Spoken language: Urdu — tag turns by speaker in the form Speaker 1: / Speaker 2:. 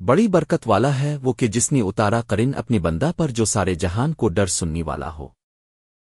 Speaker 1: بڑی برکت والا ہے وہ کہ جس نے اتارا کرن اپنی بندہ پر جو سارے جہان کو ڈر سننی والا ہو۔